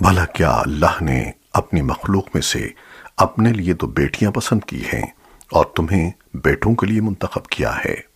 بھلا کیا اللہ نے اپنی مخلوق میں سے اپنے لیے تو بیٹیاں پسند کی ہیں اور تمہیں بیٹوں کے لیے منتخب کیا ہے؟